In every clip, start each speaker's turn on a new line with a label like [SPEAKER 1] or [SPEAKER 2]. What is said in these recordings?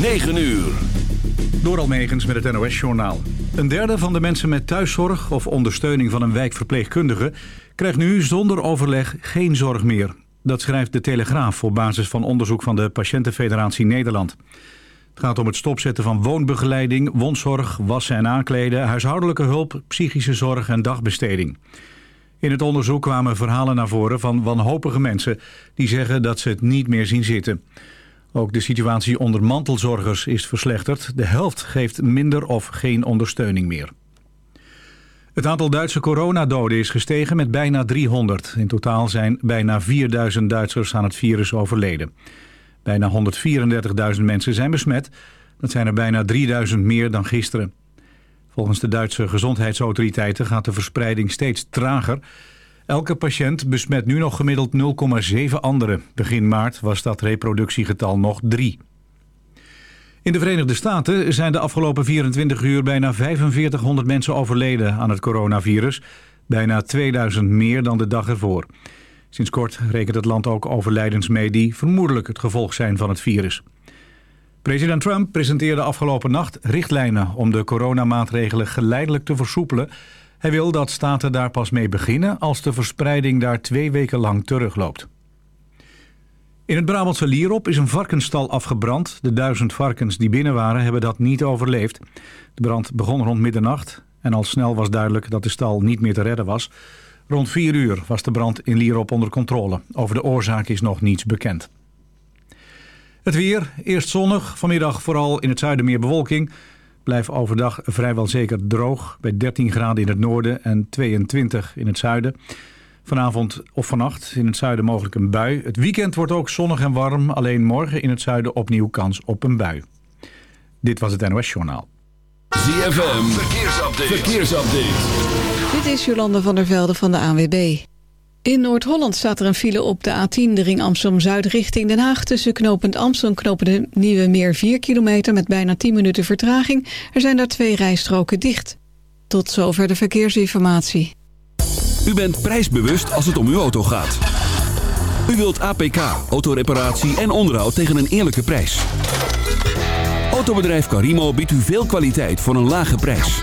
[SPEAKER 1] 9 uur.
[SPEAKER 2] Door Almegens met het NOS-journaal. Een derde van de mensen met thuiszorg of ondersteuning van een wijkverpleegkundige... krijgt nu zonder overleg geen zorg meer. Dat schrijft de Telegraaf op basis van onderzoek van de Patiëntenfederatie Nederland. Het gaat om het stopzetten van woonbegeleiding, wondzorg, wassen en aankleden... huishoudelijke hulp, psychische zorg en dagbesteding. In het onderzoek kwamen verhalen naar voren van wanhopige mensen... die zeggen dat ze het niet meer zien zitten... Ook de situatie onder mantelzorgers is verslechterd. De helft geeft minder of geen ondersteuning meer. Het aantal Duitse coronadoden is gestegen met bijna 300. In totaal zijn bijna 4000 Duitsers aan het virus overleden. Bijna 134.000 mensen zijn besmet. Dat zijn er bijna 3000 meer dan gisteren. Volgens de Duitse gezondheidsautoriteiten gaat de verspreiding steeds trager... Elke patiënt besmet nu nog gemiddeld 0,7 anderen. Begin maart was dat reproductiegetal nog 3. In de Verenigde Staten zijn de afgelopen 24 uur bijna 4500 mensen overleden aan het coronavirus. Bijna 2000 meer dan de dag ervoor. Sinds kort rekent het land ook overlijdens mee die vermoedelijk het gevolg zijn van het virus. President Trump presenteerde afgelopen nacht richtlijnen om de coronamaatregelen geleidelijk te versoepelen hij wil dat staten daar pas mee beginnen als de verspreiding daar twee weken lang terugloopt. In het Brabantse Lierop is een varkensstal afgebrand. De duizend varkens die binnen waren hebben dat niet overleefd. De brand begon rond middernacht en al snel was duidelijk dat de stal niet meer te redden was. Rond vier uur was de brand in Lierop onder controle. Over de oorzaak is nog niets bekend. Het weer, eerst zonnig, vanmiddag vooral in het zuiden meer bewolking... Blijft overdag vrijwel zeker droog bij 13 graden in het noorden en 22 in het zuiden. Vanavond of vannacht in het zuiden mogelijk een bui. Het weekend wordt ook zonnig en warm, alleen morgen in het zuiden opnieuw kans op een bui. Dit was het NOS Journaal.
[SPEAKER 1] ZFM, verkeersupdate. verkeersupdate.
[SPEAKER 3] Dit is Jolande van der Velde van de ANWB. In Noord-Holland staat er een file op de A10, de ring Amsterdam-Zuid richting Den Haag. Tussen knopend Amsterdam en knopend Nieuwe Meer 4 kilometer met bijna 10 minuten vertraging. Er zijn daar twee rijstroken dicht. Tot zover de verkeersinformatie.
[SPEAKER 1] U bent prijsbewust als het om uw auto gaat. U wilt APK, autoreparatie en onderhoud tegen een eerlijke prijs. Autobedrijf Carimo biedt u veel kwaliteit voor een lage prijs.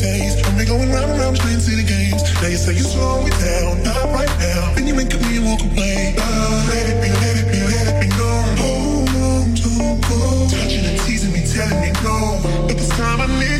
[SPEAKER 4] Days. I've been going round and round playing city games. Now you say you slow me down, not right now. Then you make me won't complain. Uh, let it be, let it be, let it be known. Hold on, don't go. Touching and teasing me, telling me no. But this time I need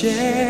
[SPEAKER 5] share.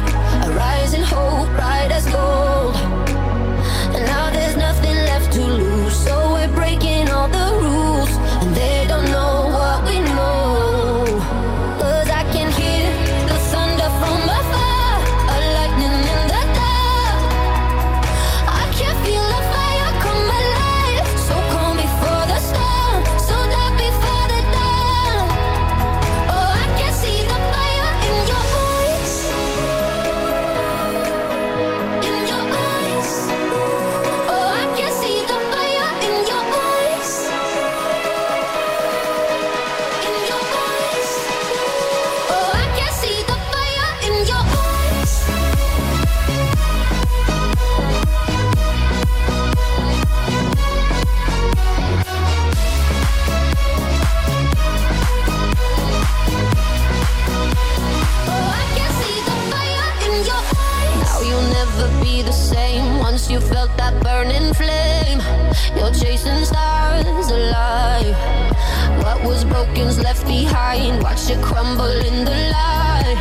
[SPEAKER 6] high watch it crumble in the light.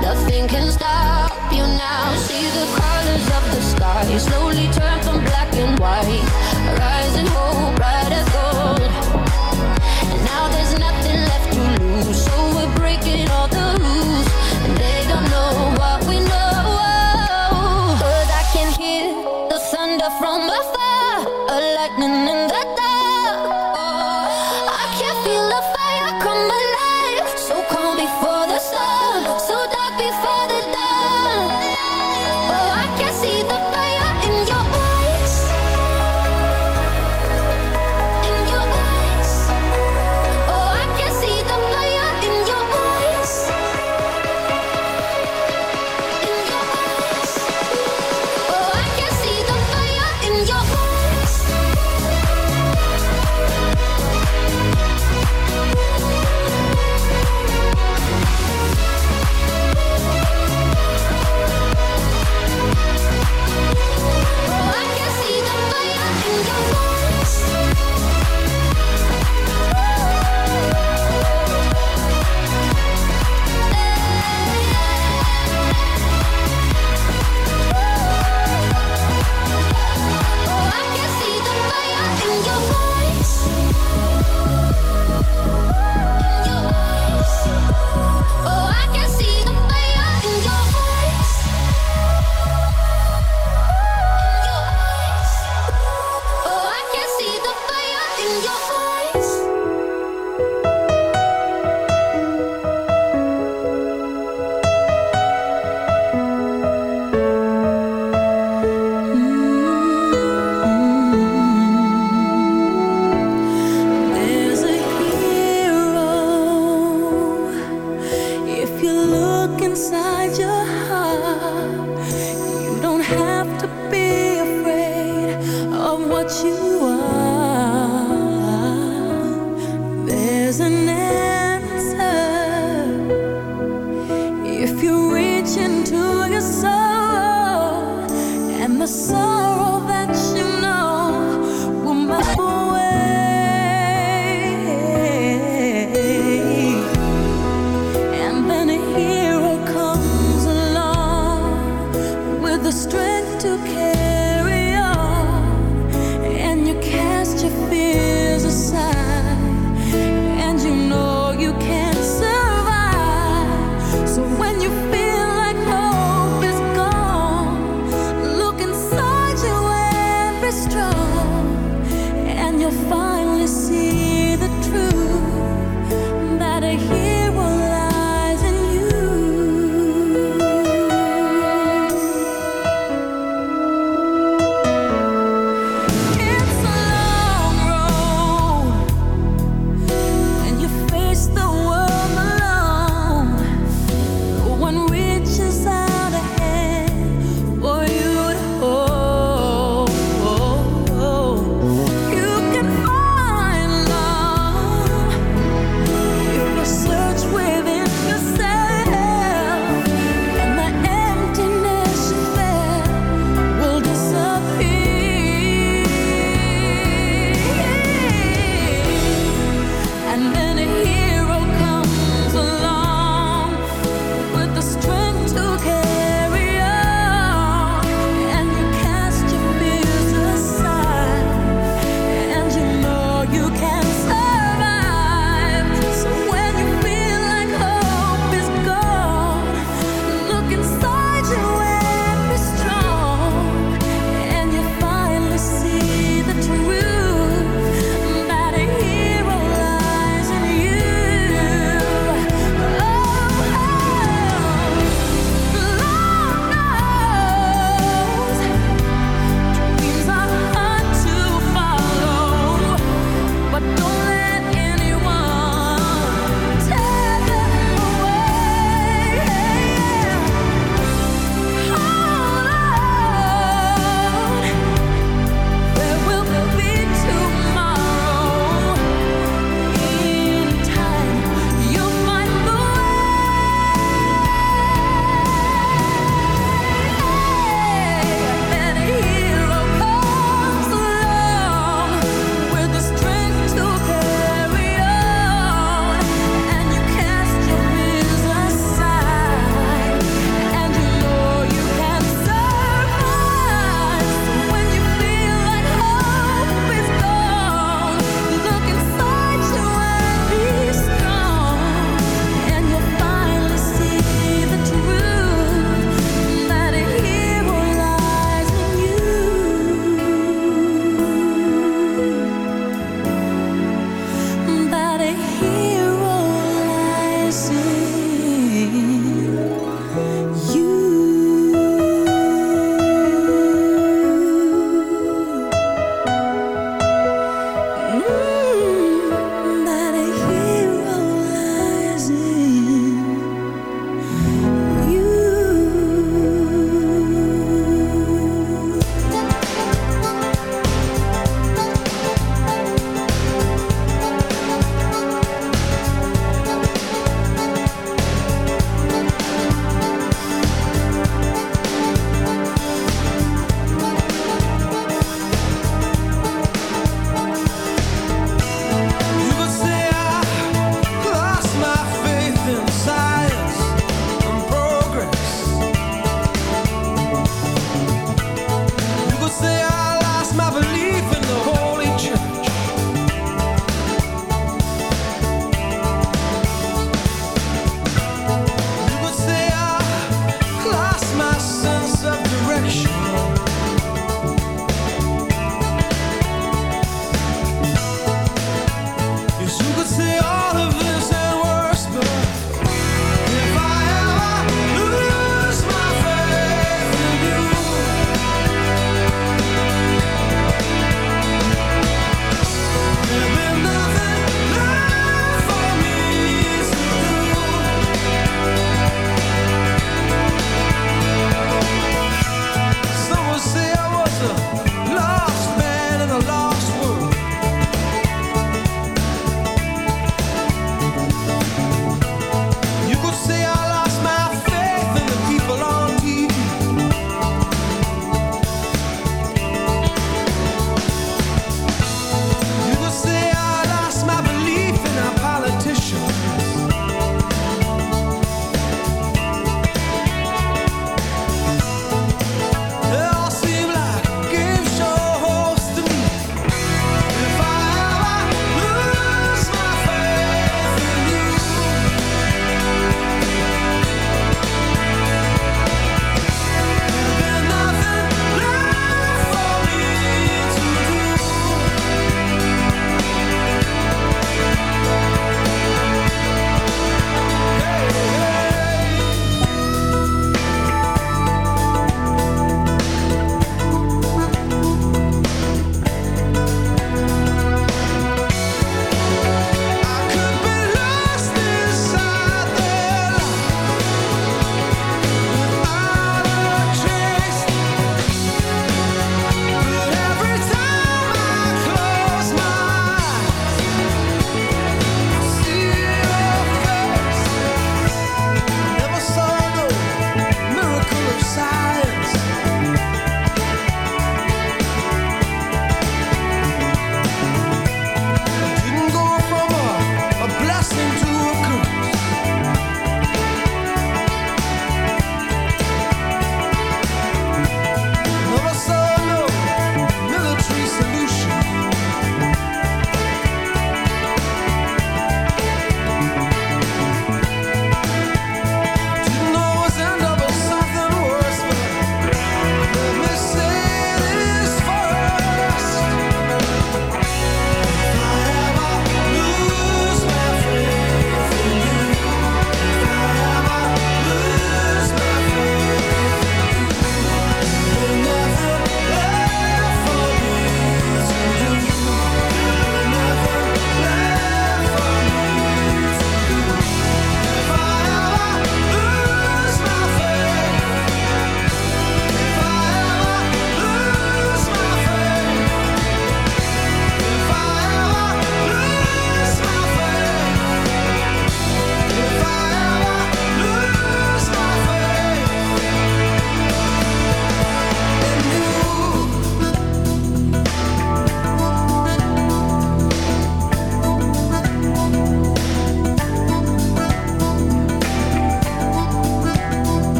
[SPEAKER 6] Nothing can stop you now. See the colors of the sky slowly turn from black and white. Rise and
[SPEAKER 7] hope. you.